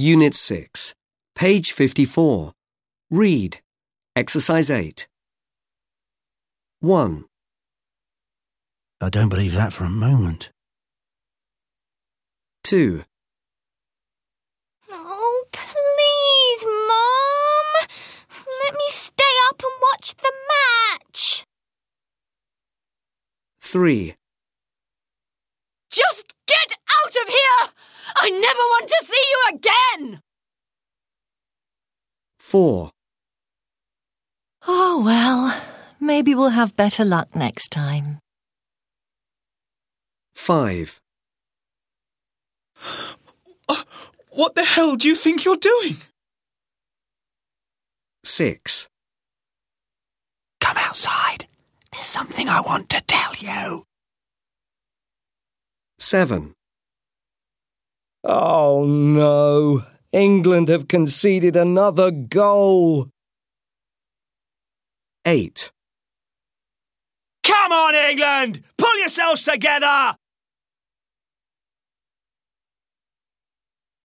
Unit 6, page 54. Read. Exercise 8. 1, I don't believe that for a moment. 2, Oh, please, Mum. Let me stay up and watch the match. 3, I never want to see you again! 4, Oh, well, maybe we'll have better luck next time. 5, What the hell do you think you're doing? 6, Come outside. There's something I want to tell you. 7, Oh no, England have conceded another goal. 8, Come on, England! Pull yourselves together!